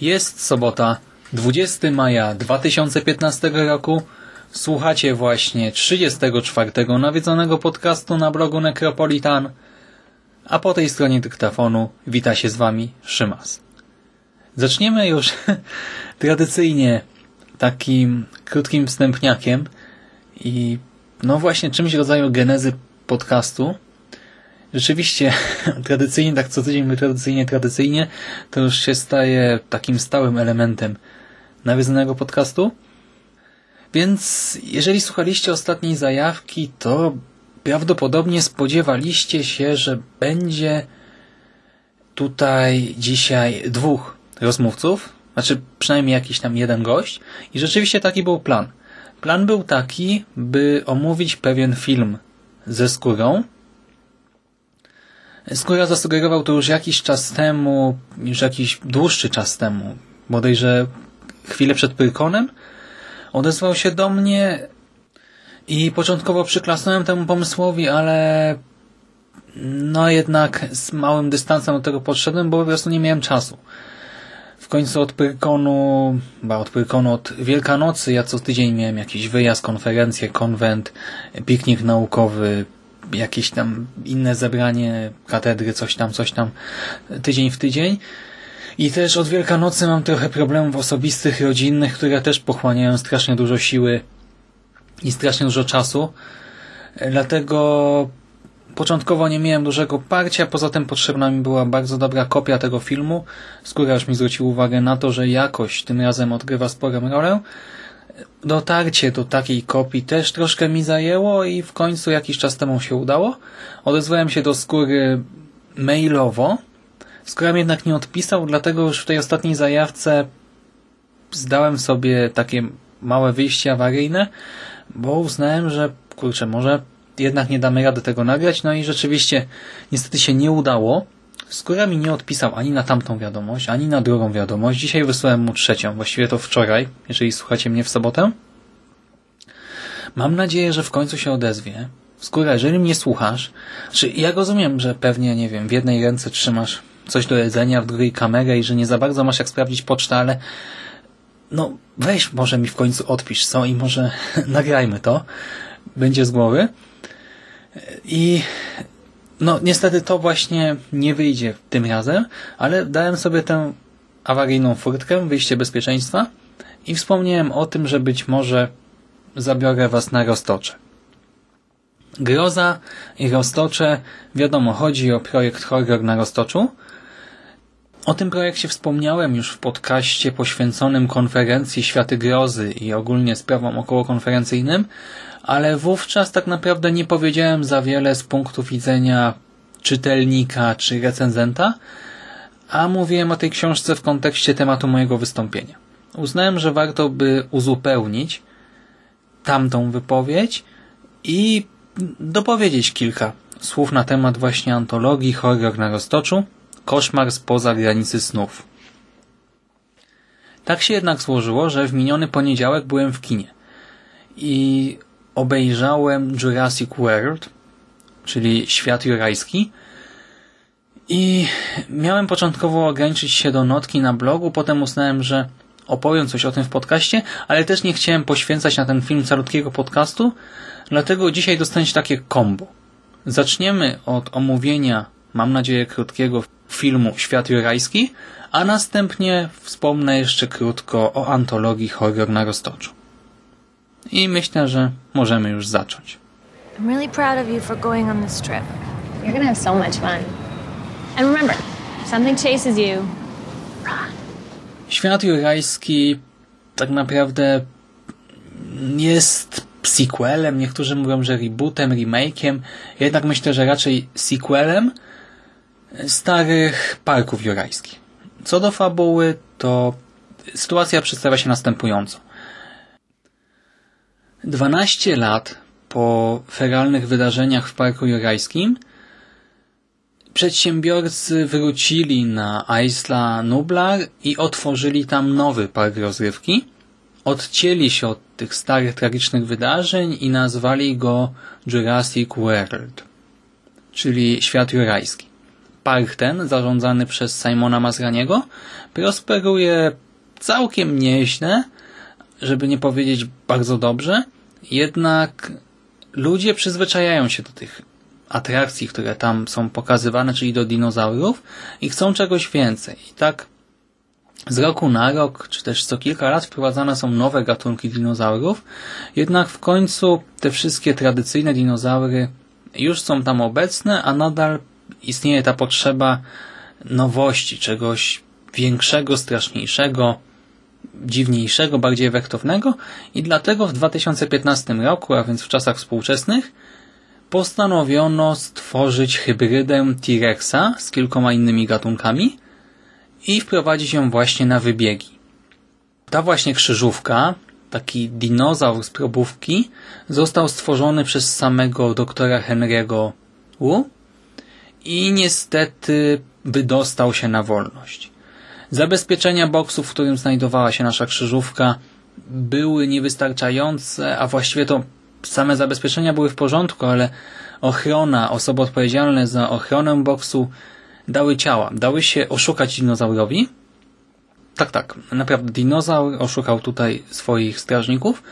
Jest sobota, 20 maja 2015 roku. Słuchacie właśnie 34 nawiedzonego podcastu na blogu Necropolitan, a po tej stronie dyktafonu wita się z Wami Szymas. Zaczniemy już tradycyjnie takim krótkim wstępniakiem i no właśnie czymś w rodzaju genezy podcastu, rzeczywiście tradycyjnie, tak co tydzień, my tradycyjnie, tradycyjnie, to już się staje takim stałym elementem nawiązanego podcastu. Więc jeżeli słuchaliście ostatniej zajawki, to prawdopodobnie spodziewaliście się, że będzie tutaj dzisiaj dwóch rozmówców, znaczy przynajmniej jakiś tam jeden gość i rzeczywiście taki był plan. Plan był taki, by omówić pewien film ze skórą, Skóra zasugerował to już jakiś czas temu, już jakiś dłuższy czas temu, bodajże chwilę przed Pyrkonem, odezwał się do mnie i początkowo przyklasnąłem temu pomysłowi, ale no jednak z małym dystansem do tego podszedłem, bo po prostu nie miałem czasu. W końcu od Pyrkonu, ba od Pyrkonu, od Wielkanocy ja co tydzień miałem jakiś wyjazd, konferencję, konwent, piknik naukowy, jakieś tam inne zebranie katedry, coś tam, coś tam, tydzień w tydzień. I też od Wielkanocy mam trochę problemów osobistych, rodzinnych, które też pochłaniają strasznie dużo siły i strasznie dużo czasu. Dlatego początkowo nie miałem dużego parcia, poza tym potrzebna mi była bardzo dobra kopia tego filmu. Skóra już mi zwrócił uwagę na to, że jakość tym razem odgrywa sporą rolę dotarcie do takiej kopii też troszkę mi zajęło i w końcu jakiś czas temu się udało. Odezwałem się do skóry mailowo. Skóra jednak nie odpisał, dlatego już w tej ostatniej zajawce zdałem sobie takie małe wyjście awaryjne, bo uznałem, że kurczę, może jednak nie damy rady tego nagrać, no i rzeczywiście niestety się nie udało. Skóra mi nie odpisał ani na tamtą wiadomość, ani na drugą wiadomość. Dzisiaj wysłałem mu trzecią, właściwie to wczoraj, jeżeli słuchacie mnie w sobotę. Mam nadzieję, że w końcu się odezwie. Skóra, jeżeli mnie słuchasz, czy ja rozumiem, że pewnie, nie wiem, w jednej ręce trzymasz coś do jedzenia, w drugiej kamerę i że nie za bardzo masz jak sprawdzić pocztę, ale no weź może mi w końcu odpisz co i może nagrajmy to. Będzie z głowy. I no niestety to właśnie nie wyjdzie tym razem, ale dałem sobie tę awaryjną furtkę, wyjście bezpieczeństwa i wspomniałem o tym, że być może zabiorę Was na roztocze. Groza i roztocze, wiadomo, chodzi o projekt Horror na roztoczu. O tym projekcie wspomniałem już w podcaście poświęconym konferencji Światy Grozy i ogólnie sprawom okołokonferencyjnym, ale wówczas tak naprawdę nie powiedziałem za wiele z punktu widzenia czytelnika czy recenzenta, a mówiłem o tej książce w kontekście tematu mojego wystąpienia. Uznałem, że warto by uzupełnić tamtą wypowiedź i dopowiedzieć kilka słów na temat właśnie antologii Horror na roztoczu Koszmar spoza granicy snów. Tak się jednak złożyło, że w miniony poniedziałek byłem w kinie i obejrzałem Jurassic World, czyli Świat Jurajski i miałem początkowo ograniczyć się do notki na blogu, potem uznałem, że opowiem coś o tym w podcaście, ale też nie chciałem poświęcać na ten film calutkiego podcastu, dlatego dzisiaj dostaniecie takie kombo. Zaczniemy od omówienia, mam nadzieję krótkiego, filmu Świat Jurajski, a następnie wspomnę jeszcze krótko o antologii Horror na Roztoczu. I myślę, że możemy już zacząć. I'm really proud of you for going on this trip. You're gonna have so much fun. And remember, if something chases you, run. Świat Jurajski tak naprawdę jest sequelem, niektórzy mówią, że rebootem, remake'iem, jednak myślę, że raczej sequelem starych parków jurajskich. Co do fabuły, to sytuacja przedstawia się następująco. 12 lat po feralnych wydarzeniach w Parku Jurajskim przedsiębiorcy wrócili na Isla Nublar i otworzyli tam nowy park rozrywki. Odcięli się od tych starych, tragicznych wydarzeń i nazwali go Jurassic World, czyli świat jurajski. Park ten, zarządzany przez Simona Mazraniego, prosperuje całkiem nieźle, żeby nie powiedzieć bardzo dobrze, jednak ludzie przyzwyczajają się do tych atrakcji, które tam są pokazywane, czyli do dinozaurów i chcą czegoś więcej. I tak z roku na rok, czy też co kilka lat wprowadzane są nowe gatunki dinozaurów, jednak w końcu te wszystkie tradycyjne dinozaury już są tam obecne, a nadal istnieje ta potrzeba nowości, czegoś większego, straszniejszego, dziwniejszego, bardziej efektownego i dlatego w 2015 roku, a więc w czasach współczesnych, postanowiono stworzyć hybrydę T-Rexa z kilkoma innymi gatunkami i wprowadzić ją właśnie na wybiegi. Ta właśnie krzyżówka, taki dinozaur z probówki, został stworzony przez samego doktora Henry'ego Wu i niestety wydostał się na wolność. Zabezpieczenia boksu, w którym znajdowała się nasza krzyżówka, były niewystarczające, a właściwie to same zabezpieczenia były w porządku, ale ochrona, osoby odpowiedzialne za ochronę boksu dały ciała, dały się oszukać dinozaurowi. Tak, tak, naprawdę dinozaur oszukał tutaj swoich strażników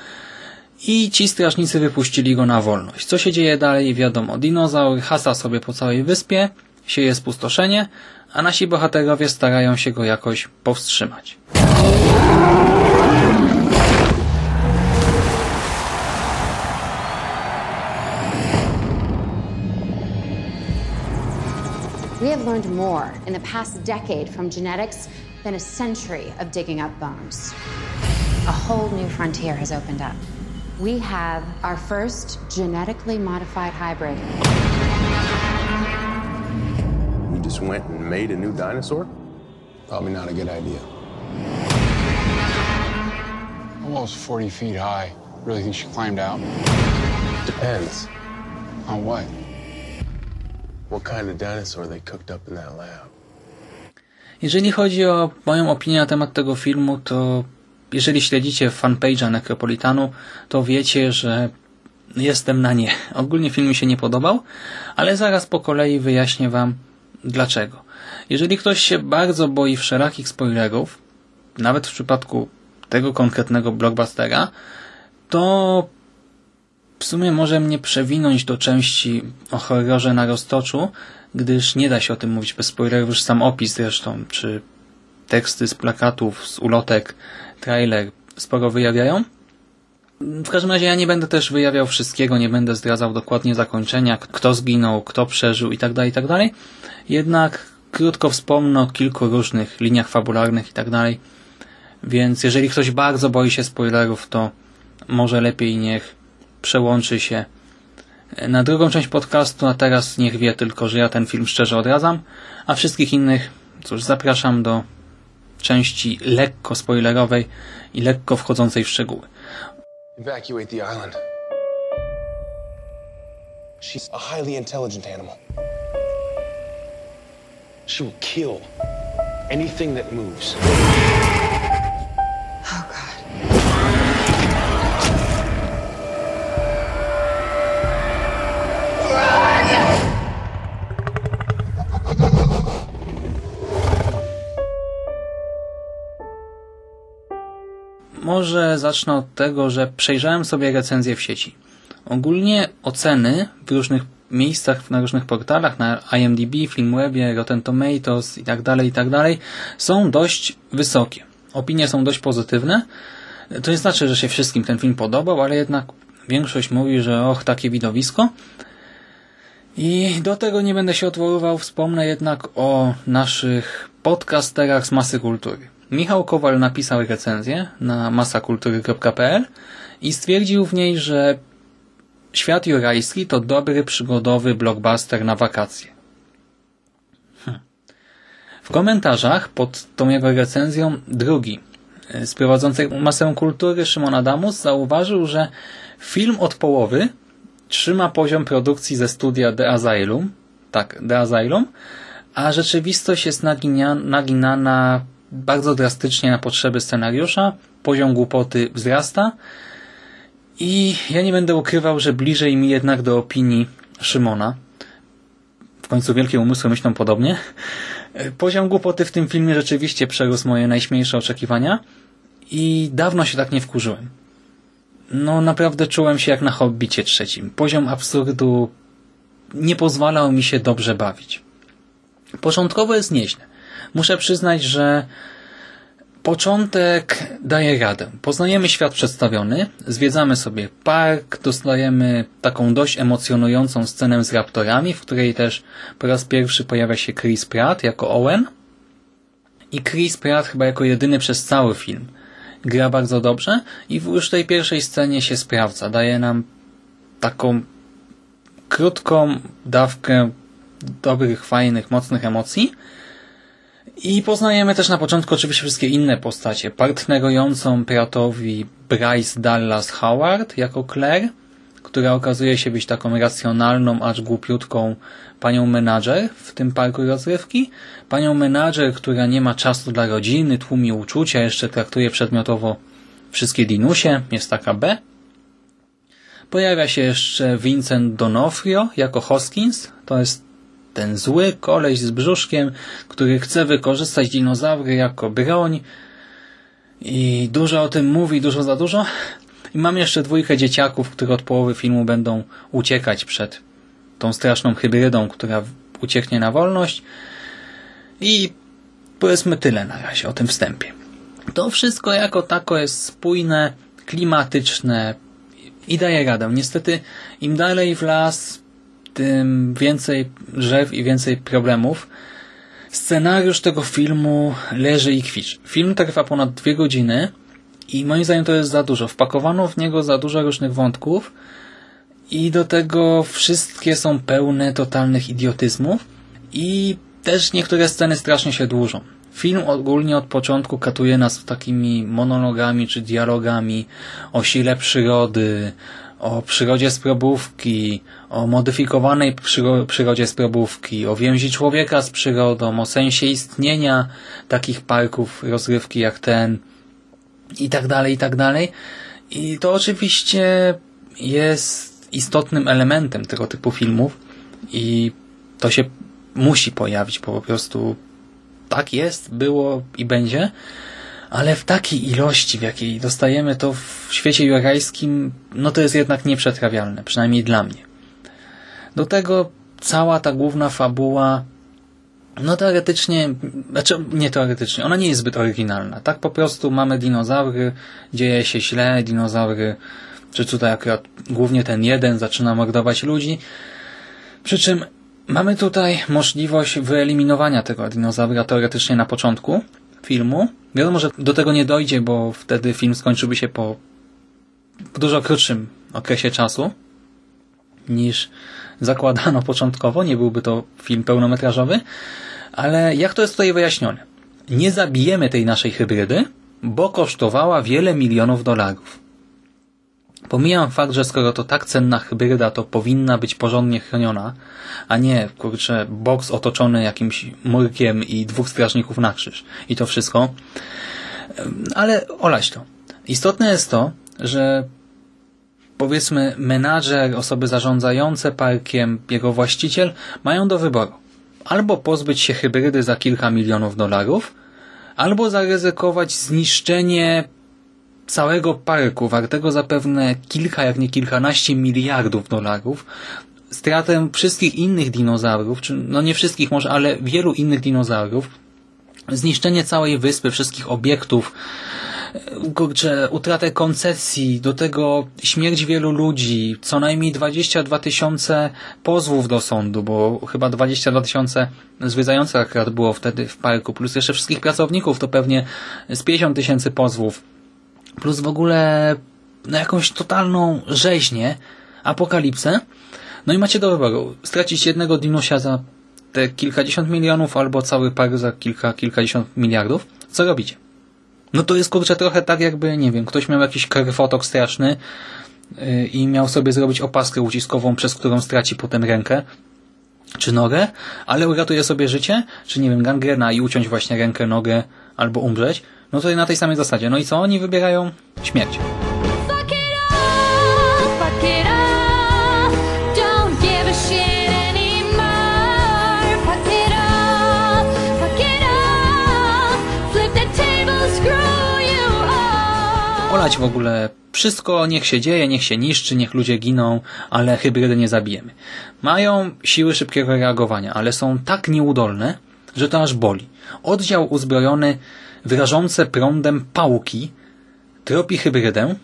i ci strażnicy wypuścili go na wolność. Co się dzieje dalej? Wiadomo, dinozaur hasa sobie po całej wyspie, sieje spustoszenie, a nasi bohaterowie starają się go jakoś powstrzymać. We have learned more in the past decade from genetics than a century of digging up bones. A whole new frontier has opened up. We have our first genetically modified hybrid. Just went and made a new dinosaur? Probably not a good idea. Almost 40 feet high. Really think she climbed out? Depends. On what? What kind of dinosaur they cooked up in that lab? Jeżeli chodzi o moją opinię na temat tego filmu, to jeżeli śledzicie fanpage'a Necropolitanu, to wiecie, że jestem na nie. Ogólnie film mi się nie podobał, ale zaraz po kolei wyjaśnię Wam dlaczego. Jeżeli ktoś się bardzo boi wszelakich spoilerów, nawet w przypadku tego konkretnego blockbustera, to w sumie może mnie przewinąć do części o horrorze na roztoczu, gdyż nie da się o tym mówić bez spoilerów, już sam opis zresztą, czy teksty z plakatów, z ulotek, trailer sporo wyjawiają. W każdym razie ja nie będę też wyjawiał wszystkiego, nie będę zdradzał dokładnie zakończenia, kto zginął, kto przeżył itd., itd. Jednak krótko wspomnę o kilku różnych liniach fabularnych itd. Więc jeżeli ktoś bardzo boi się spoilerów, to może lepiej niech przełączy się na drugą część podcastu, a teraz niech wie tylko, że ja ten film szczerze odradzam, a wszystkich innych, cóż, zapraszam do części lekko spoilerowej i lekko wchodzącej w szczegóły. Evacuate the island. She's a highly intelligent animal. She will kill anything that moves. Oh, God. Ah! Może zacznę od tego, że przejrzałem sobie recenzje w sieci. Ogólnie oceny w różnych miejscach, na różnych portalach, na IMDb, Filmwebie, Rotten Tomatoes i tak dalej, i tak są dość wysokie. Opinie są dość pozytywne. To nie znaczy, że się wszystkim ten film podobał, ale jednak większość mówi, że och, takie widowisko. I do tego nie będę się odwoływał, wspomnę jednak o naszych podcasterach z Masy Kultury. Michał Kowal napisał recenzję na masakultury.pl i stwierdził w niej, że Świat Jurajski to dobry, przygodowy blockbuster na wakacje. Hm. W komentarzach pod tą jego recenzją drugi e, z prowadzących masę kultury Szymon Adamus zauważył, że film od połowy trzyma poziom produkcji ze studia The Asylum, tak, The Asylum, a rzeczywistość jest naginana bardzo drastycznie na potrzeby scenariusza, poziom głupoty wzrasta i ja nie będę ukrywał, że bliżej mi jednak do opinii Szymona. W końcu wielkie umysły myślą podobnie. Poziom głupoty w tym filmie rzeczywiście przerósł moje najśmielsze oczekiwania i dawno się tak nie wkurzyłem. No naprawdę czułem się jak na Hobbicie trzecim. Poziom absurdu nie pozwalał mi się dobrze bawić. Początkowo jest nieźle. Muszę przyznać, że Początek daje radę. Poznajemy świat przedstawiony, zwiedzamy sobie park, dostajemy taką dość emocjonującą scenę z raptorami, w której też po raz pierwszy pojawia się Chris Pratt jako Owen. I Chris Pratt chyba jako jedyny przez cały film gra bardzo dobrze i już w tej pierwszej scenie się sprawdza. Daje nam taką krótką dawkę dobrych, fajnych, mocnych emocji, i poznajemy też na początku oczywiście wszystkie inne postacie. Partnerującą Pratowi Bryce Dallas Howard jako Claire, która okazuje się być taką racjonalną, acz głupiutką panią menadżer w tym parku rozrywki. Panią menadżer, która nie ma czasu dla rodziny, tłumi uczucia, jeszcze traktuje przedmiotowo wszystkie dinusie, jest taka B. Pojawia się jeszcze Vincent Donofrio jako Hoskins, to jest ten zły koleś z brzuszkiem, który chce wykorzystać dinozaury jako broń i dużo o tym mówi, dużo za dużo. I mam jeszcze dwójkę dzieciaków, które od połowy filmu będą uciekać przed tą straszną hybrydą, która ucieknie na wolność. I powiedzmy tyle na razie o tym wstępie. To wszystko jako tako jest spójne, klimatyczne i daje radę. Niestety im dalej w las, tym więcej drzew i więcej problemów. Scenariusz tego filmu leży i kwiczy. Film trwa ponad dwie godziny i moim zdaniem to jest za dużo. Wpakowano w niego za dużo różnych wątków i do tego wszystkie są pełne totalnych idiotyzmów i też niektóre sceny strasznie się dłużą. Film ogólnie od początku katuje nas takimi monologami czy dialogami o sile przyrody, o przyrodzie z probówki, o modyfikowanej przyrodzie z probówki, o więzi człowieka z przyrodą, o sensie istnienia takich parków rozrywki jak ten i tak dalej, i tak dalej. I to oczywiście jest istotnym elementem tego typu filmów i to się musi pojawić, po prostu tak jest, było i będzie ale w takiej ilości, w jakiej dostajemy to w świecie jurajskim, no to jest jednak nieprzetrawialne, przynajmniej dla mnie. Do tego cała ta główna fabuła, no teoretycznie, znaczy nie teoretycznie, ona nie jest zbyt oryginalna. Tak po prostu mamy dinozaury, dzieje się źle, dinozaury, czy tutaj akurat głównie ten jeden zaczyna mordować ludzi, przy czym mamy tutaj możliwość wyeliminowania tego dinozaura teoretycznie na początku, filmu. Wiadomo, że do tego nie dojdzie, bo wtedy film skończyłby się po dużo krótszym okresie czasu niż zakładano początkowo. Nie byłby to film pełnometrażowy. Ale jak to jest tutaj wyjaśnione? Nie zabijemy tej naszej hybrydy, bo kosztowała wiele milionów dolarów. Pomijam fakt, że skoro to tak cenna hybryda, to powinna być porządnie chroniona, a nie, kurczę, boks otoczony jakimś murkiem i dwóch strażników na krzyż. I to wszystko. Ale olać to. Istotne jest to, że powiedzmy menadżer, osoby zarządzające parkiem, jego właściciel mają do wyboru. Albo pozbyć się hybrydy za kilka milionów dolarów, albo zaryzykować zniszczenie całego parku, wartego zapewne kilka, jak nie kilkanaście miliardów dolarów, stratę wszystkich innych dinozaurów, czy no nie wszystkich może, ale wielu innych dinozaurów, zniszczenie całej wyspy, wszystkich obiektów, kurczę, utratę koncesji, do tego śmierć wielu ludzi, co najmniej 22 tysiące pozwów do sądu, bo chyba 22 tysiące zwiedzających akurat było wtedy w parku, plus jeszcze wszystkich pracowników, to pewnie z 50 tysięcy pozwów, plus w ogóle na jakąś totalną rzeźnię, apokalipsę. No i macie do wyboru, stracić jednego dinusia za te kilkadziesiąt milionów, albo cały park za kilka, kilkadziesiąt miliardów. Co robicie? No to jest kurczę trochę tak jakby, nie wiem, ktoś miał jakiś krwotok straszny yy, i miał sobie zrobić opaskę uciskową, przez którą straci potem rękę czy nogę, ale uratuje sobie życie, czy nie wiem, gangrena i uciąć właśnie rękę, nogę albo umrzeć, no to na tej samej zasadzie. No i co? Oni wybierają śmierć. Olać w ogóle wszystko, niech się dzieje, niech się niszczy, niech ludzie giną, ale hybrydy nie zabijemy. Mają siły szybkiego reagowania, ale są tak nieudolne, że to aż boli. Oddział uzbrojony w rażące prądem pałki tropi hybrydę,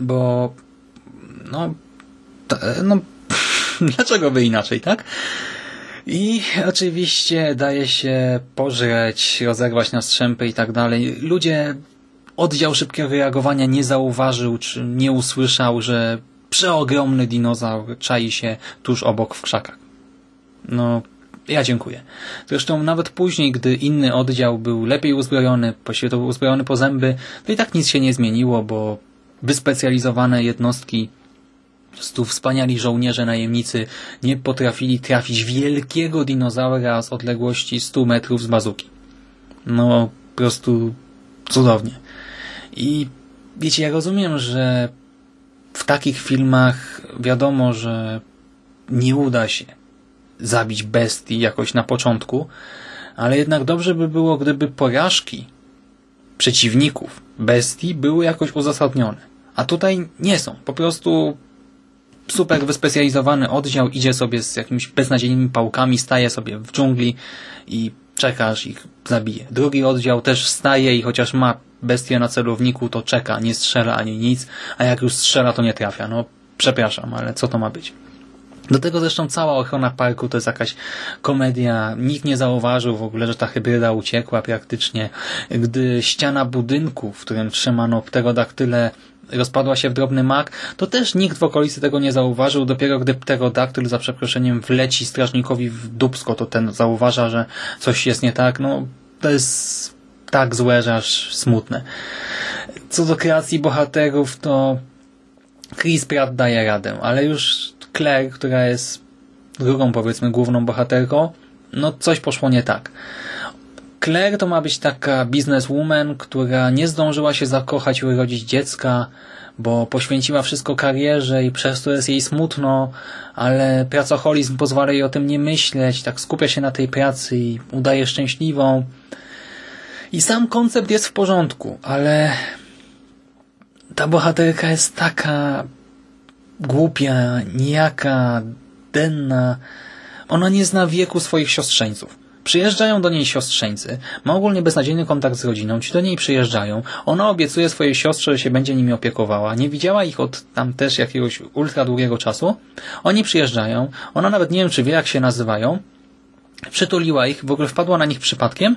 bo no, no dlaczego by inaczej, tak? I oczywiście daje się pożreć, rozerwać na strzępy i tak dalej. Ludzie, oddział szybkiego reagowania nie zauważył, czy nie usłyszał, że przeogromny dinozaur czai się tuż obok w krzakach. No, ja dziękuję. Zresztą nawet później, gdy inny oddział był lepiej uzbrojony, to uzbrojony po zęby, to i tak nic się nie zmieniło, bo wyspecjalizowane jednostki prostu wspaniali żołnierze najemnicy nie potrafili trafić wielkiego dinozaura z odległości 100 metrów z bazuki. No, po prostu cudownie. I wiecie, ja rozumiem, że w takich filmach wiadomo, że nie uda się zabić bestii jakoś na początku, ale jednak dobrze by było, gdyby porażki przeciwników bestii były jakoś uzasadnione. A tutaj nie są. Po prostu super wyspecjalizowany oddział idzie sobie z jakimiś beznadziejnymi pałkami, staje sobie w dżungli i czekasz ich zabije. Drugi oddział też staje i chociaż ma bestię na celowniku, to czeka, nie strzela ani nic, a jak już strzela, to nie trafia. No, przepraszam, ale co to ma być? Do tego zresztą cała ochrona parku to jest jakaś komedia. Nikt nie zauważył w ogóle, że ta hybryda uciekła praktycznie. Gdy ściana budynku, w którym trzymano pterodaktyle rozpadła się w drobny mak, to też nikt w okolicy tego nie zauważył. Dopiero gdy pterodaktyl za przeproszeniem wleci strażnikowi w dubsko, to ten zauważa, że coś jest nie tak. No, to jest tak złe, że aż smutne. Co do kreacji bohaterów, to Chris Pratt daje radę, ale już Claire, która jest drugą, powiedzmy, główną bohaterką, no coś poszło nie tak. Claire to ma być taka bizneswoman, która nie zdążyła się zakochać i urodzić dziecka, bo poświęciła wszystko karierze i przez to jest jej smutno, ale pracoholizm pozwala jej o tym nie myśleć, tak skupia się na tej pracy i udaje szczęśliwą. I sam koncept jest w porządku, ale ta bohaterka jest taka głupia, nijaka, denna. Ona nie zna wieku swoich siostrzeńców. Przyjeżdżają do niej siostrzeńcy, ma ogólnie beznadziejny kontakt z rodziną, ci do niej przyjeżdżają, ona obiecuje swojej siostrze, że się będzie nimi opiekowała, nie widziała ich od tam też jakiegoś ultra długiego czasu, oni przyjeżdżają, ona nawet nie wiem, czy wie, jak się nazywają, przytuliła ich, w ogóle wpadła na nich przypadkiem,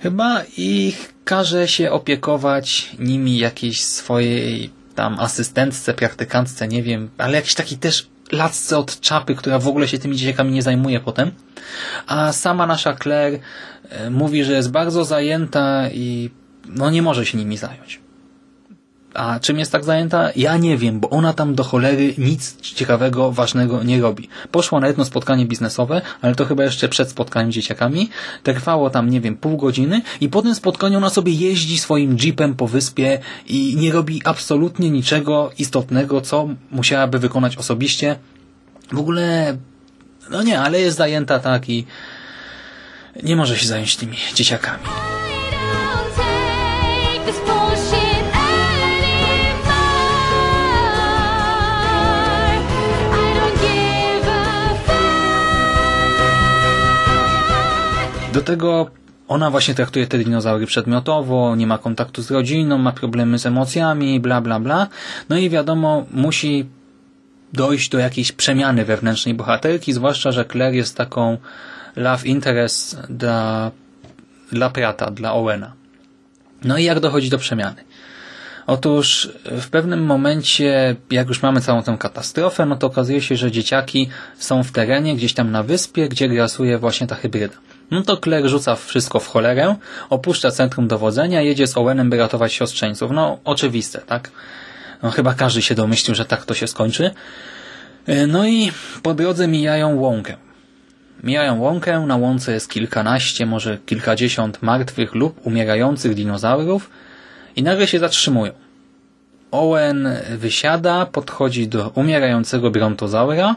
chyba ich każe się opiekować nimi jakiejś swojej tam asystentce, praktykantce, nie wiem, ale jakiś taki też lasce od czapy, która w ogóle się tymi dzieciakami nie zajmuje potem. A sama nasza Claire e, mówi, że jest bardzo zajęta i no nie może się nimi zająć. A czym jest tak zajęta? Ja nie wiem, bo ona tam do cholery nic ciekawego, ważnego nie robi. Poszła na jedno spotkanie biznesowe, ale to chyba jeszcze przed spotkaniem z dzieciakami. Trwało tam, nie wiem, pół godziny i po tym spotkaniu ona sobie jeździ swoim jeepem po wyspie i nie robi absolutnie niczego istotnego, co musiałaby wykonać osobiście. W ogóle, no nie, ale jest zajęta tak i nie może się zająć tymi dzieciakami. Do tego ona właśnie traktuje te dinozaury przedmiotowo, nie ma kontaktu z rodziną, ma problemy z emocjami, bla, bla, bla. No i wiadomo, musi dojść do jakiejś przemiany wewnętrznej bohaterki, zwłaszcza, że Claire jest taką love interest dla, dla Prata, dla Owena. No i jak dochodzi do przemiany? Otóż w pewnym momencie, jak już mamy całą tę katastrofę, no to okazuje się, że dzieciaki są w terenie, gdzieś tam na wyspie, gdzie grasuje właśnie ta hybryda. No to Claire rzuca wszystko w cholerę, opuszcza centrum dowodzenia, jedzie z Owenem, by ratować siostrzeńców. No, oczywiste, tak? No, chyba każdy się domyślił, że tak to się skończy. E, No i po drodze mijają łąkę. Mijają łąkę, na łące jest kilkanaście, może kilkadziesiąt martwych lub umierających dinozaurów i nagle się zatrzymują. Owen wysiada, podchodzi do umierającego brontozaura,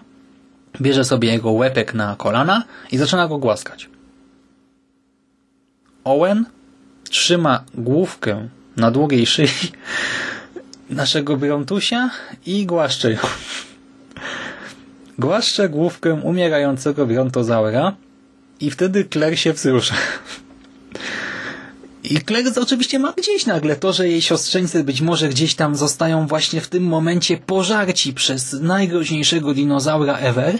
bierze sobie jego łepek na kolana i zaczyna go głaskać. Owen trzyma główkę na długiej szyi naszego brontusia i głaszcze ją. Głaszcze główkę umierającego brontozaura i wtedy Claire się wzrusza. I Claire oczywiście ma gdzieś nagle to, że jej siostrzeńcy być może gdzieś tam zostają właśnie w tym momencie pożarci przez najgroźniejszego dinozaura ever.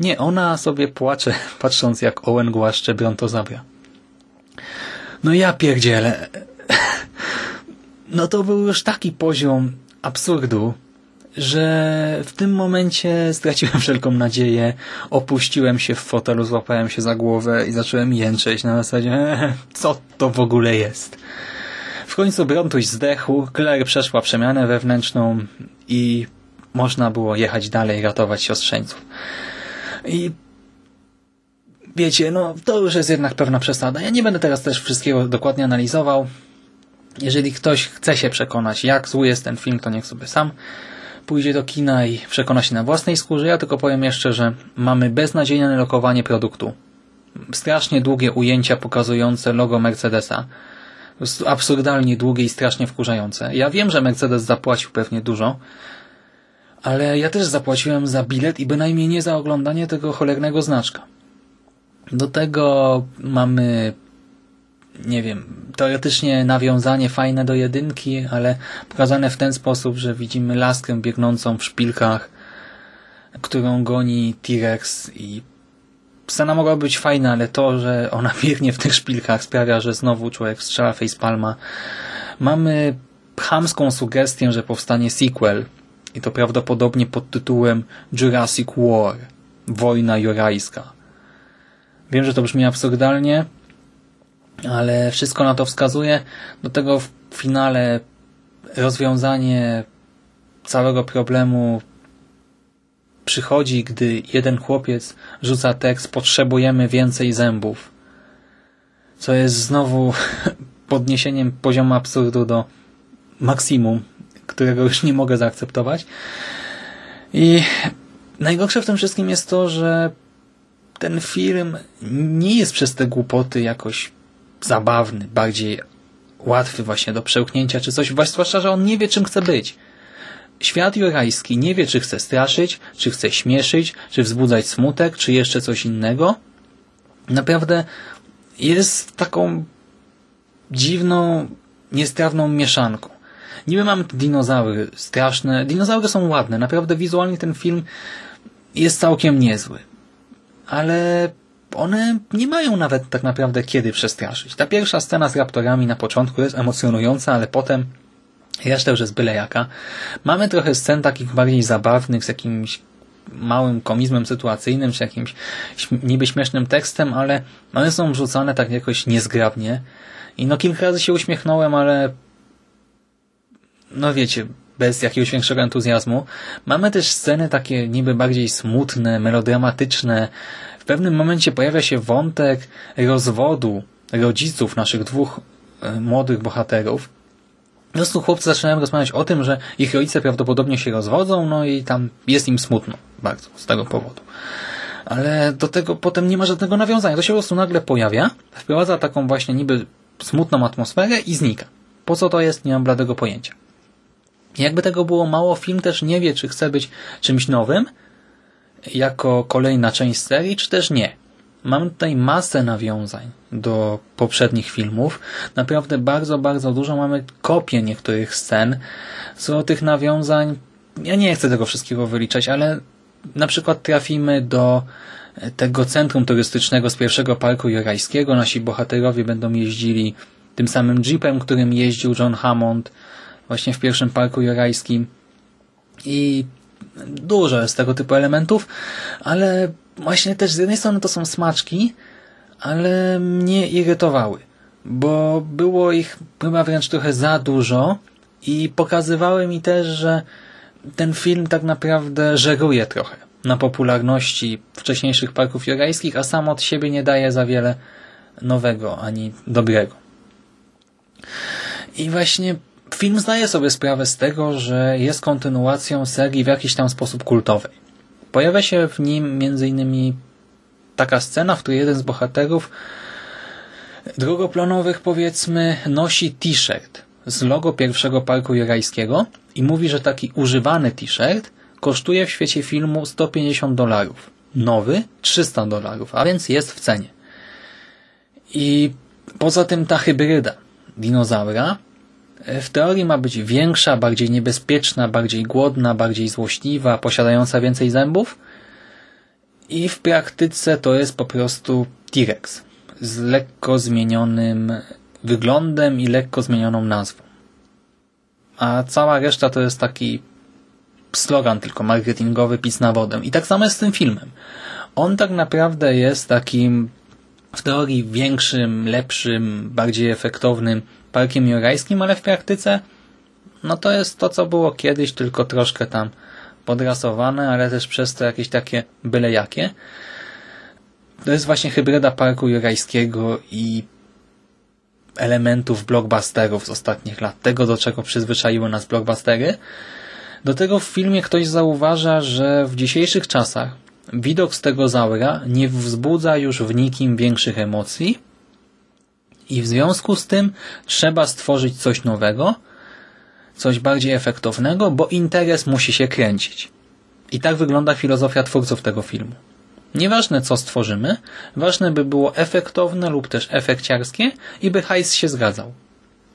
Nie, ona sobie płacze, patrząc jak Owen głaszcze brontozaura. No ja pierdzielę. No to był już taki poziom absurdu, że w tym momencie straciłem wszelką nadzieję, opuściłem się w fotelu, złapałem się za głowę i zacząłem jęczeć na zasadzie, "Eee, co to w ogóle jest. W końcu Brontuś zdechł, Claire przeszła przemianę wewnętrzną i można było jechać dalej, ratować siostrzeńców. I wiecie, no to już jest jednak pewna przesada. Ja nie będę teraz też wszystkiego dokładnie analizował. Jeżeli ktoś chce się przekonać, jak zły jest ten film, to niech sobie sam pójdzie do kina i przekona się na własnej skórze. Ja tylko powiem jeszcze, że mamy beznadziejne lokowanie produktu. Strasznie długie ujęcia pokazujące logo Mercedesa. Absurdalnie długie i strasznie wkurzające. Ja wiem, że Mercedes zapłacił pewnie dużo, ale ja też zapłaciłem za bilet i bynajmniej nie za oglądanie tego cholernego znaczka. Do tego mamy nie wiem, teoretycznie nawiązanie fajne do jedynki, ale pokazane w ten sposób, że widzimy laskę biegnącą w szpilkach, którą goni T-Rex i scena mogła być fajna, ale to, że ona biegnie w tych szpilkach sprawia, że znowu człowiek strzela facepalma. Mamy chamską sugestię, że powstanie sequel i to prawdopodobnie pod tytułem Jurassic War. Wojna jurajska. Wiem, że to brzmi absurdalnie, ale wszystko na to wskazuje. Do tego w finale rozwiązanie całego problemu przychodzi, gdy jeden chłopiec rzuca tekst potrzebujemy więcej zębów. Co jest znowu podniesieniem poziomu absurdu do maksimum, którego już nie mogę zaakceptować. I najgorsze w tym wszystkim jest to, że ten film nie jest przez te głupoty jakoś zabawny, bardziej łatwy właśnie do przełknięcia czy coś, zwłaszcza, że on nie wie czym chce być. Świat jurajski nie wie, czy chce straszyć, czy chce śmieszyć, czy wzbudzać smutek, czy jeszcze coś innego. Naprawdę jest taką dziwną, niestrawną mieszanką. Niby mamy dinozaury straszne. Dinozaury są ładne. Naprawdę wizualnie ten film jest całkiem niezły. Ale one nie mają nawet tak naprawdę kiedy przestraszyć. Ta pierwsza scena z raptorami na początku jest emocjonująca, ale potem reszta już jest byle jaka. Mamy trochę scen takich bardziej zabawnych, z jakimś małym komizmem sytuacyjnym, czy jakimś niby śmiesznym tekstem, ale one są wrzucane tak jakoś niezgrabnie. I no kilka razy się uśmiechnąłem, ale no wiecie, bez jakiegoś większego entuzjazmu. Mamy też sceny takie niby bardziej smutne, melodramatyczne. W pewnym momencie pojawia się wątek rozwodu rodziców naszych dwóch e, młodych bohaterów. Po prostu chłopcy zaczynają rozmawiać o tym, że ich rodzice prawdopodobnie się rozwodzą, no i tam jest im smutno bardzo z tego powodu. Ale do tego potem nie ma żadnego nawiązania. To się po prostu nagle pojawia, wprowadza taką właśnie niby smutną atmosferę i znika. Po co to jest, nie mam bladego pojęcia. Jakby tego było mało, film też nie wie, czy chce być czymś nowym, jako kolejna część serii, czy też nie. Mamy tutaj masę nawiązań do poprzednich filmów. Naprawdę bardzo, bardzo dużo. Mamy kopie niektórych scen. Co tych nawiązań, ja nie chcę tego wszystkiego wyliczać, ale na przykład trafimy do tego centrum turystycznego z pierwszego parku jurajskiego. Nasi bohaterowie będą jeździli tym samym jeepem, którym jeździł John Hammond właśnie w pierwszym parku jurajskim. I dużo jest tego typu elementów, ale właśnie też z jednej strony to są smaczki, ale mnie irytowały, bo było ich chyba wręcz trochę za dużo i pokazywały mi też, że ten film tak naprawdę żeruje trochę na popularności wcześniejszych parków jurajskich, a sam od siebie nie daje za wiele nowego ani dobrego. I właśnie film zdaje sobie sprawę z tego, że jest kontynuacją serii w jakiś tam sposób kultowej. Pojawia się w nim innymi taka scena, w której jeden z bohaterów drugoplanowych powiedzmy nosi t-shirt z logo pierwszego parku jurajskiego i mówi, że taki używany t-shirt kosztuje w świecie filmu 150 dolarów. Nowy 300 dolarów, a więc jest w cenie. I poza tym ta hybryda dinozaura w teorii ma być większa, bardziej niebezpieczna, bardziej głodna, bardziej złośliwa, posiadająca więcej zębów i w praktyce to jest po prostu T-Rex z lekko zmienionym wyglądem i lekko zmienioną nazwą. A cała reszta to jest taki slogan tylko marketingowy, pis na wodę. I tak samo jest z tym filmem. On tak naprawdę jest takim w teorii większym, lepszym, bardziej efektownym parkiem jurajskim, ale w praktyce no to jest to, co było kiedyś, tylko troszkę tam podrasowane, ale też przez to jakieś takie byle jakie. To jest właśnie hybryda parku jurajskiego i elementów blockbusterów z ostatnich lat. Tego, do czego przyzwyczaiły nas blockbustery. Do tego w filmie ktoś zauważa, że w dzisiejszych czasach widok z tego zaura nie wzbudza już w nikim większych emocji i w związku z tym trzeba stworzyć coś nowego, coś bardziej efektownego, bo interes musi się kręcić. I tak wygląda filozofia twórców tego filmu. Nieważne co stworzymy, ważne by było efektowne lub też efekciarskie i by hajs się zgadzał.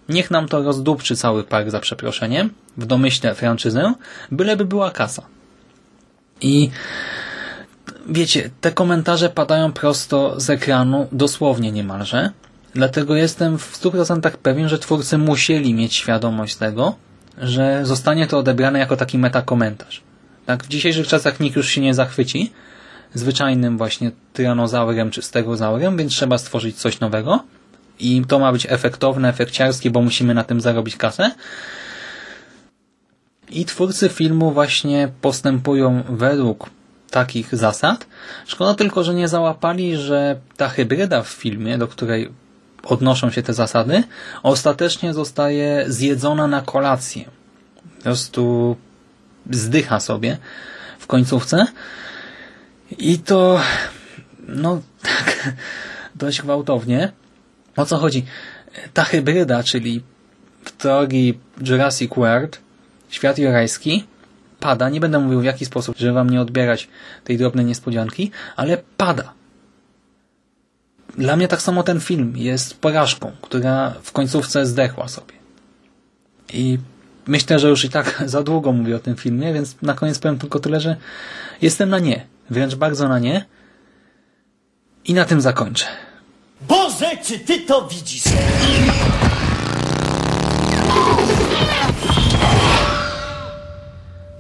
Niech nam to rozdupczy cały park za przeproszeniem, w domyśle franczyzę, byleby była kasa. I wiecie, te komentarze padają prosto z ekranu, dosłownie niemalże, dlatego jestem w 100% pewien, że twórcy musieli mieć świadomość tego, że zostanie to odebrane jako taki metakomentarz. Tak, w dzisiejszych czasach nikt już się nie zachwyci zwyczajnym właśnie tyranozaurem czy stegozaurem, więc trzeba stworzyć coś nowego i to ma być efektowne, efekciarskie, bo musimy na tym zarobić kasę. I twórcy filmu właśnie postępują według takich zasad. Szkoda tylko, że nie załapali, że ta hybryda w filmie, do której odnoszą się te zasady, ostatecznie zostaje zjedzona na kolację. Po prostu zdycha sobie w końcówce. I to no tak dość gwałtownie. O co chodzi? Ta hybryda, czyli w teorii Jurassic World, świat jurajski, pada. Nie będę mówił w jaki sposób, żeby wam nie odbierać tej drobnej niespodzianki, ale pada. Dla mnie tak samo ten film jest porażką, która w końcówce zdechła sobie. I myślę, że już i tak za długo mówię o tym filmie, więc na koniec powiem tylko tyle, że jestem na nie. Wręcz bardzo na nie. I na tym zakończę. Boże, czy ty to widzisz?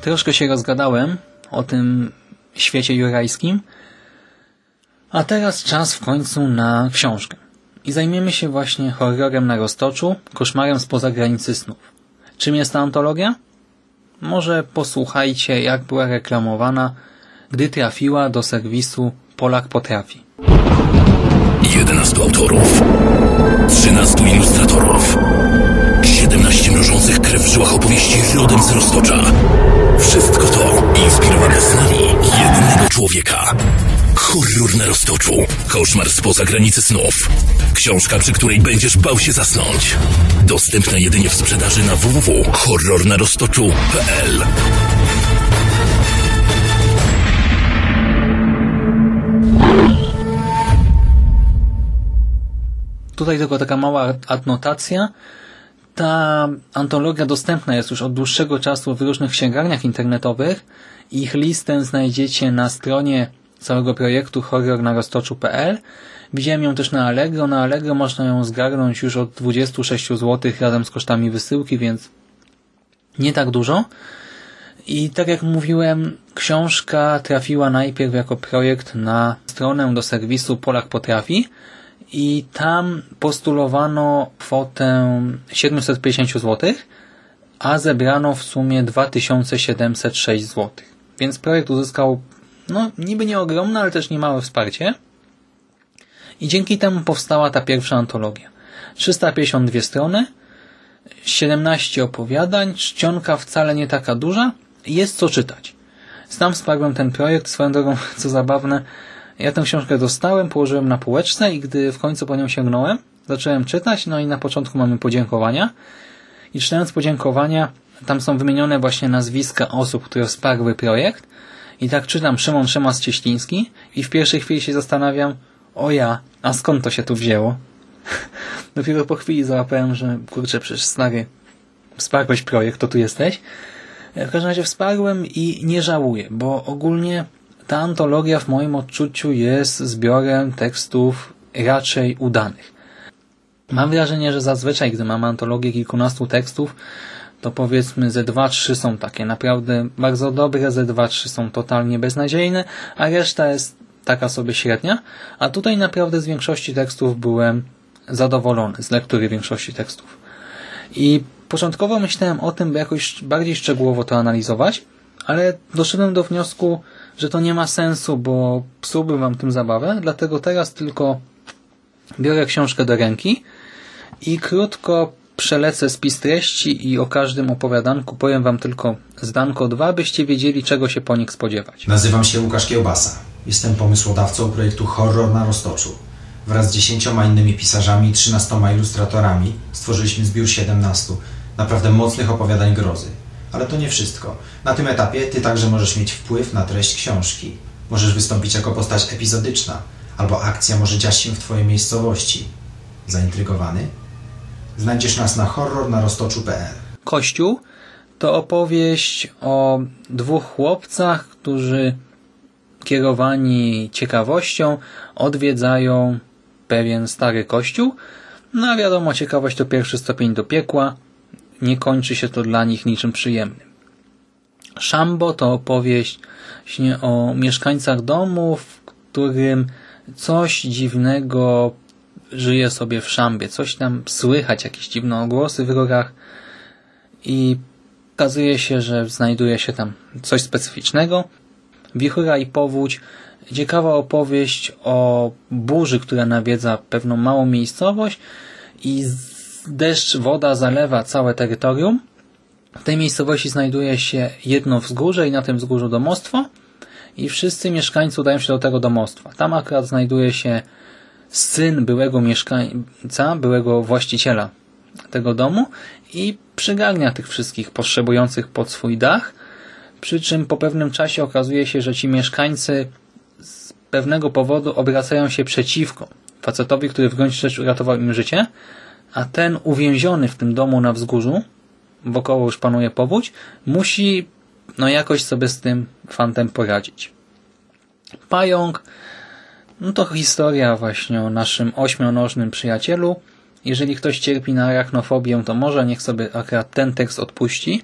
Troszkę się rozgadałem o tym świecie jurajskim, a teraz czas w końcu na książkę. I zajmiemy się właśnie horrorem na roztoczu, koszmarem spoza granicy snów. Czym jest ta antologia? Może posłuchajcie, jak była reklamowana, gdy trafiła do serwisu Polak Potrafi. 11 autorów, 13 ilustratorów, 17 mrożących krew w żyłach opowieści rodem z Roztocza. Wszystko to inspirowane snami jednego człowieka. Horror na Roztoczu. Koszmar spoza granicy snów. Książka, przy której będziesz bał się zasnąć. Dostępna jedynie w sprzedaży na www.horrornaroztoczu.pl Tutaj tylko taka mała adnotacja. Ta antologia dostępna jest już od dłuższego czasu w różnych księgarniach internetowych. Ich listę znajdziecie na stronie całego projektu horrornaroztoczu.pl. Widziałem ją też na Allegro. Na Allegro można ją zgarnąć już od 26 zł razem z kosztami wysyłki, więc nie tak dużo. I tak jak mówiłem, książka trafiła najpierw jako projekt na stronę do serwisu Polak Potrafi i tam postulowano kwotę 750 zł, a zebrano w sumie 2706 zł. Więc projekt uzyskał no niby nie ogromne, ale też niemałe wsparcie. I dzięki temu powstała ta pierwsza antologia. 352 strony, 17 opowiadań, czcionka wcale nie taka duża, jest co czytać. Sam wsparłem ten projekt, swoją drogą, co zabawne, ja tę książkę dostałem, położyłem na półeczce i gdy w końcu po nią sięgnąłem, zacząłem czytać, no i na początku mamy podziękowania. I czytając podziękowania, tam są wymienione właśnie nazwiska osób, które wsparły projekt. I tak czytam Szymon Szymas Cieśliński i w pierwszej chwili się zastanawiam, o ja, a skąd to się tu wzięło? Dopiero po chwili załapałem, że kurczę, przecież stary, wsparłeś projekt, to tu jesteś. W każdym razie wsparłem i nie żałuję, bo ogólnie ta antologia w moim odczuciu jest zbiorem tekstów raczej udanych. Mam wrażenie, że zazwyczaj, gdy mamy antologię kilkunastu tekstów, to powiedzmy ze dwa, trzy są takie naprawdę bardzo dobre, ze dwa, trzy są totalnie beznadziejne, a reszta jest taka sobie średnia, a tutaj naprawdę z większości tekstów byłem zadowolony, z lektury większości tekstów. I początkowo myślałem o tym, by jakoś bardziej szczegółowo to analizować, ale doszedłem do wniosku, że to nie ma sensu, bo psułbym wam tym zabawę, dlatego teraz tylko biorę książkę do ręki i krótko przelecę spis treści i o każdym opowiadanku powiem wam tylko zdanko dwa, byście wiedzieli, czego się po nich spodziewać. Nazywam się Łukasz Kiełbasa. Jestem pomysłodawcą projektu Horror na Roztoczu. Wraz z dziesięcioma innymi pisarzami i trzynastoma ilustratorami stworzyliśmy zbiór 17 naprawdę mocnych opowiadań grozy. Ale to nie wszystko. Na tym etapie ty także możesz mieć wpływ na treść książki. Możesz wystąpić jako postać epizodyczna, albo akcja może dziać się w twojej miejscowości. Zaintrygowany? Znajdziesz nas na horrornaroztoczu.pl Kościół to opowieść o dwóch chłopcach, którzy kierowani ciekawością odwiedzają pewien stary kościół. No a wiadomo, ciekawość to pierwszy stopień do piekła. Nie kończy się to dla nich niczym przyjemnym. Szambo to opowieść o mieszkańcach domu, w którym coś dziwnego żyje sobie w szambie. Coś tam słychać, jakieś dziwne ogłosy w rogach i okazuje się, że znajduje się tam coś specyficznego. Wichura i powódź. Ciekawa opowieść o burzy, która nawiedza pewną małą miejscowość i deszcz, woda zalewa całe terytorium. W tej miejscowości znajduje się jedno wzgórze i na tym wzgórzu domostwo i wszyscy mieszkańcy udają się do tego domostwa. Tam akurat znajduje się syn byłego mieszkańca, byłego właściciela tego domu i przygarnia tych wszystkich potrzebujących pod swój dach, przy czym po pewnym czasie okazuje się, że ci mieszkańcy z pewnego powodu obracają się przeciwko facetowi, który w gruncie rzeczy uratował im życie, a ten uwięziony w tym domu na wzgórzu, wokoło już panuje powódź, musi no jakoś sobie z tym fantem poradzić. Pająk no to historia właśnie o naszym ośmionożnym przyjacielu. Jeżeli ktoś cierpi na arachnofobię, to może niech sobie akurat ten tekst odpuści.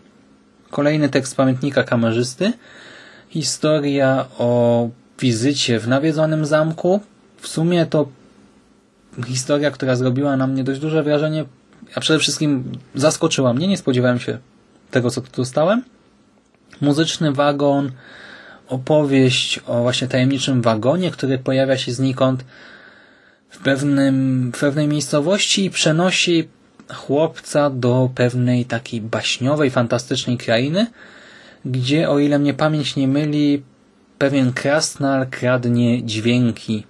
Kolejny tekst pamiętnika kamerzysty. Historia o wizycie w nawiedzonym zamku. W sumie to historia, która zrobiła na mnie dość duże wrażenie, a przede wszystkim zaskoczyła mnie. Nie spodziewałem się tego, co tu dostałem. Muzyczny wagon, opowieść o właśnie tajemniczym wagonie, który pojawia się znikąd w, pewnym, w pewnej miejscowości i przenosi chłopca do pewnej takiej baśniowej, fantastycznej krainy, gdzie, o ile mnie pamięć nie myli, pewien krasnal kradnie dźwięki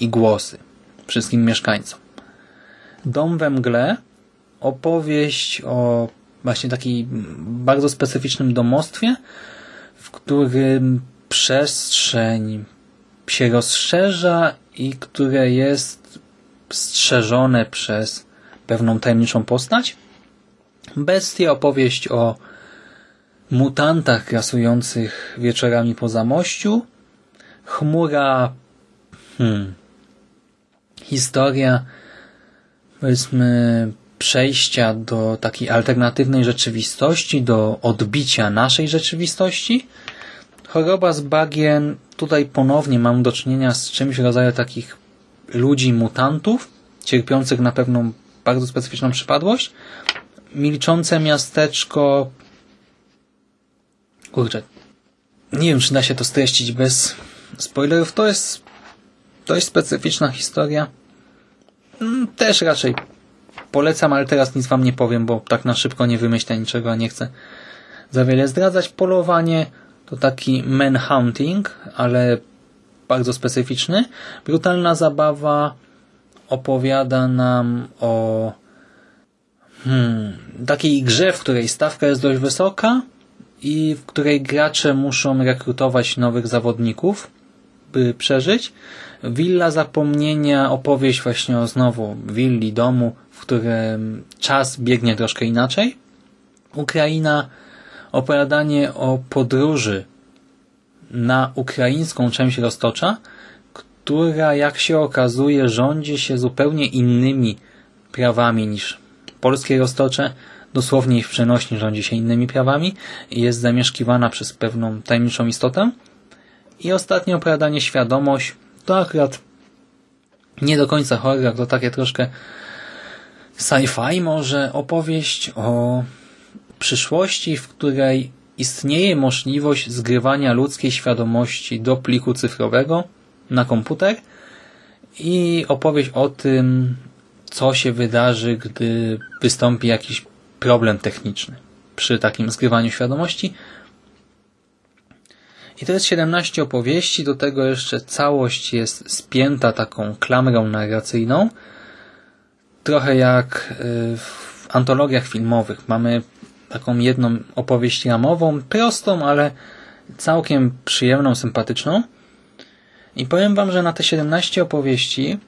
i głosy wszystkim mieszkańcom. Dom we mgle, opowieść o właśnie takim bardzo specyficznym domostwie, w którym przestrzeń się rozszerza i które jest strzeżone przez pewną tajemniczą postać. Bestia opowieść o mutantach grasujących wieczorami po zamościu. Chmura hmm, historia powiedzmy przejścia do takiej alternatywnej rzeczywistości, do odbicia naszej rzeczywistości. Choroba z bagien, tutaj ponownie mam do czynienia z czymś w rodzaju takich ludzi mutantów, cierpiących na pewną bardzo specyficzną przypadłość. Milczące miasteczko kurczę, nie wiem, czy da się to streścić bez spoilerów. To jest jest specyficzna historia. Mm, Też raczej polecam, ale teraz nic wam nie powiem, bo tak na szybko nie wymyślę niczego, a nie chcę za wiele zdradzać. Polowanie to taki manhunting, ale bardzo specyficzny. Brutalna zabawa opowiada nam o hmm, takiej grze, w której stawka jest dość wysoka i w której gracze muszą rekrutować nowych zawodników, by przeżyć. Willa Zapomnienia, opowieść właśnie o znowu willi, domu, w którym czas biegnie troszkę inaczej. Ukraina, opowiadanie o podróży na ukraińską część Roztocza, która jak się okazuje rządzi się zupełnie innymi prawami niż polskie Roztocze, dosłownie i w przenośni rządzi się innymi prawami jest zamieszkiwana przez pewną tajemniczą istotę. I ostatnie opowiadanie Świadomość to akurat nie do końca horror, to takie troszkę sci-fi może opowieść o przyszłości, w której istnieje możliwość zgrywania ludzkiej świadomości do pliku cyfrowego na komputer i opowieść o tym, co się wydarzy, gdy wystąpi jakiś problem techniczny przy takim zgrywaniu świadomości. I to jest 17 opowieści, do tego jeszcze całość jest spięta taką klamrą narracyjną, trochę jak w antologiach filmowych. Mamy taką jedną opowieść ramową, prostą, ale całkiem przyjemną, sympatyczną. I powiem wam, że na te 17 opowieści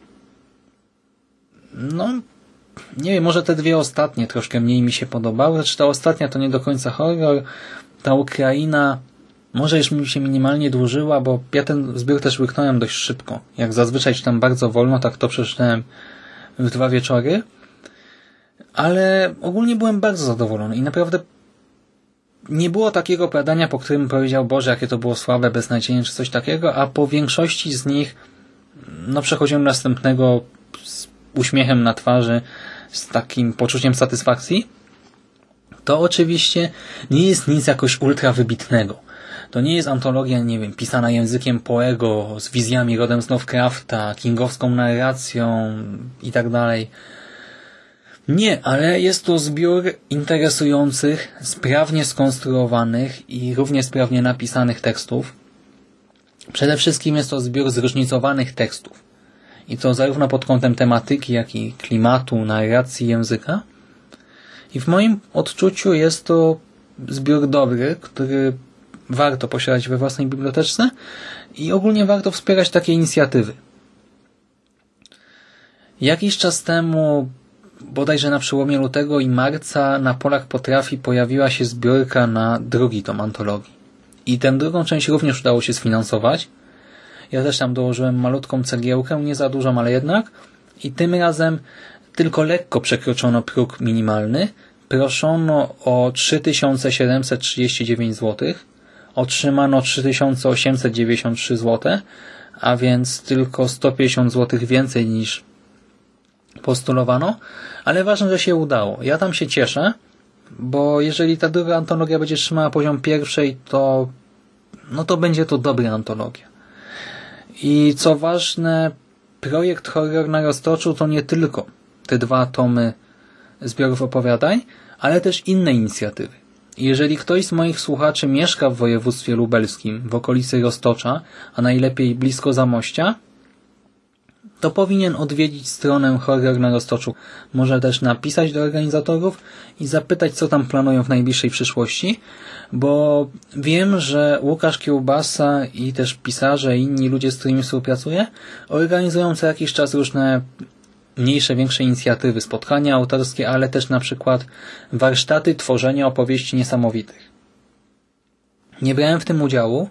no nie wiem, może te dwie ostatnie troszkę mniej mi się podobały. Znaczy ta ostatnia to nie do końca horror. Ta Ukraina może już mi się minimalnie dłużyła, bo ja ten zbiór też łyknąłem dość szybko. Jak zazwyczaj czytam bardzo wolno, tak to przeczytałem w dwa wieczory. Ale ogólnie byłem bardzo zadowolony i naprawdę nie było takiego opowiadania, po którym powiedział, Boże, jakie to było słabe, beznadziejne czy coś takiego, a po większości z nich no przechodziłem następnego z uśmiechem na twarzy, z takim poczuciem satysfakcji. To oczywiście nie jest nic jakoś ultra wybitnego. To nie jest antologia, nie wiem, pisana językiem Poego, z wizjami rodem z Lovecrafta, kingowską narracją i tak dalej. Nie, ale jest to zbiór interesujących, sprawnie skonstruowanych i równie sprawnie napisanych tekstów. Przede wszystkim jest to zbiór zróżnicowanych tekstów. I to zarówno pod kątem tematyki, jak i klimatu, narracji, języka. I w moim odczuciu jest to zbiór dobry, który warto posiadać we własnej biblioteczce i ogólnie warto wspierać takie inicjatywy. Jakiś czas temu, bodajże na przełomie lutego i marca, na polach potrafi pojawiła się zbiórka na drugi tom antologii. I tę drugą część również udało się sfinansować. Ja też tam dołożyłem malutką cegiełkę, nie za dużą, ale jednak. I tym razem tylko lekko przekroczono próg minimalny. Proszono o 3739 zł. Otrzymano 3893 zł, a więc tylko 150 zł więcej niż postulowano, ale ważne, że się udało. Ja tam się cieszę, bo jeżeli ta druga antologia będzie trzymała poziom pierwszej, to no to będzie to dobra antologia. I co ważne, projekt Horror na Roztoczu to nie tylko te dwa tomy zbiorów opowiadań, ale też inne inicjatywy. Jeżeli ktoś z moich słuchaczy mieszka w województwie lubelskim, w okolicy Roztocza, a najlepiej blisko Zamościa, to powinien odwiedzić stronę Horror na Roztoczu. Może też napisać do organizatorów i zapytać, co tam planują w najbliższej przyszłości, bo wiem, że Łukasz Kiełbasa i też pisarze i inni ludzie, z którymi współpracuję, organizują co jakiś czas różne mniejsze, większe inicjatywy, spotkania autorskie, ale też na przykład warsztaty tworzenia opowieści niesamowitych. Nie brałem w tym udziału.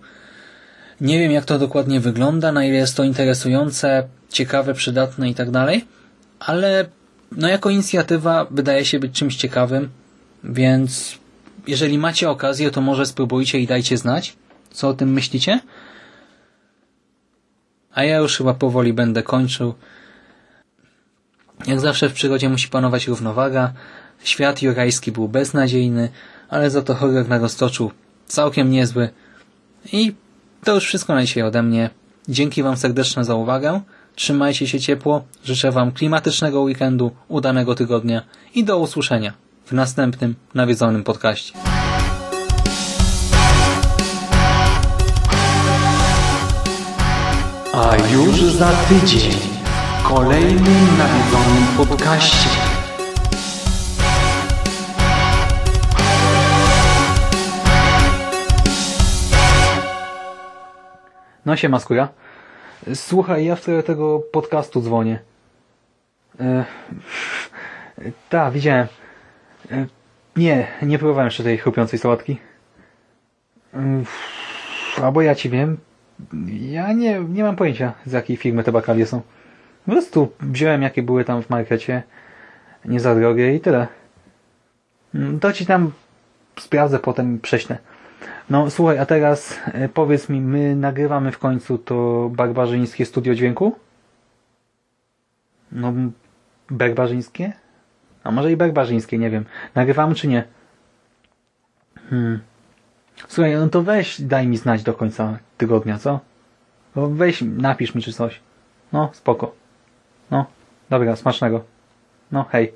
Nie wiem, jak to dokładnie wygląda, na ile jest to interesujące, ciekawe, przydatne i tak dalej, ale no jako inicjatywa wydaje się być czymś ciekawym, więc jeżeli macie okazję, to może spróbujcie i dajcie znać, co o tym myślicie. A ja już chyba powoli będę kończył. Jak zawsze w przygodzie musi panować równowaga. Świat jurajski był beznadziejny, ale za to horror na roztoczu całkiem niezły. I to już wszystko na dzisiaj ode mnie. Dzięki Wam serdeczne za uwagę. Trzymajcie się ciepło. Życzę Wam klimatycznego weekendu, udanego tygodnia i do usłyszenia w następnym nawiedzonym podcaście. A już za tydzień w kolejnym nawiedzonym podcaście. No się maskura. Słuchaj, ja w sprawie tego podcastu dzwonię. E, Ta, widziałem. E, nie, nie próbowałem jeszcze tej chrupiącej sałatki. E, albo ja ci wiem. Ja nie, nie mam pojęcia, z jakiej firmy te bakalie są. Po prostu wziąłem, jakie były tam w markecie. Nie za drogie i tyle. Mm, To ci tam sprawdzę, potem prześlę. No słuchaj, a teraz e, powiedz mi, my nagrywamy w końcu to barbarzyńskie studio dźwięku? No, barbarzyńskie? A może i barbarzyńskie, nie wiem. Nagrywamy czy nie? Hmm. Słuchaj, no to weź, daj mi znać do końca tygodnia, co? No weź, napisz mi czy coś. No, spoko. No, dobra, smacznego. No, hej.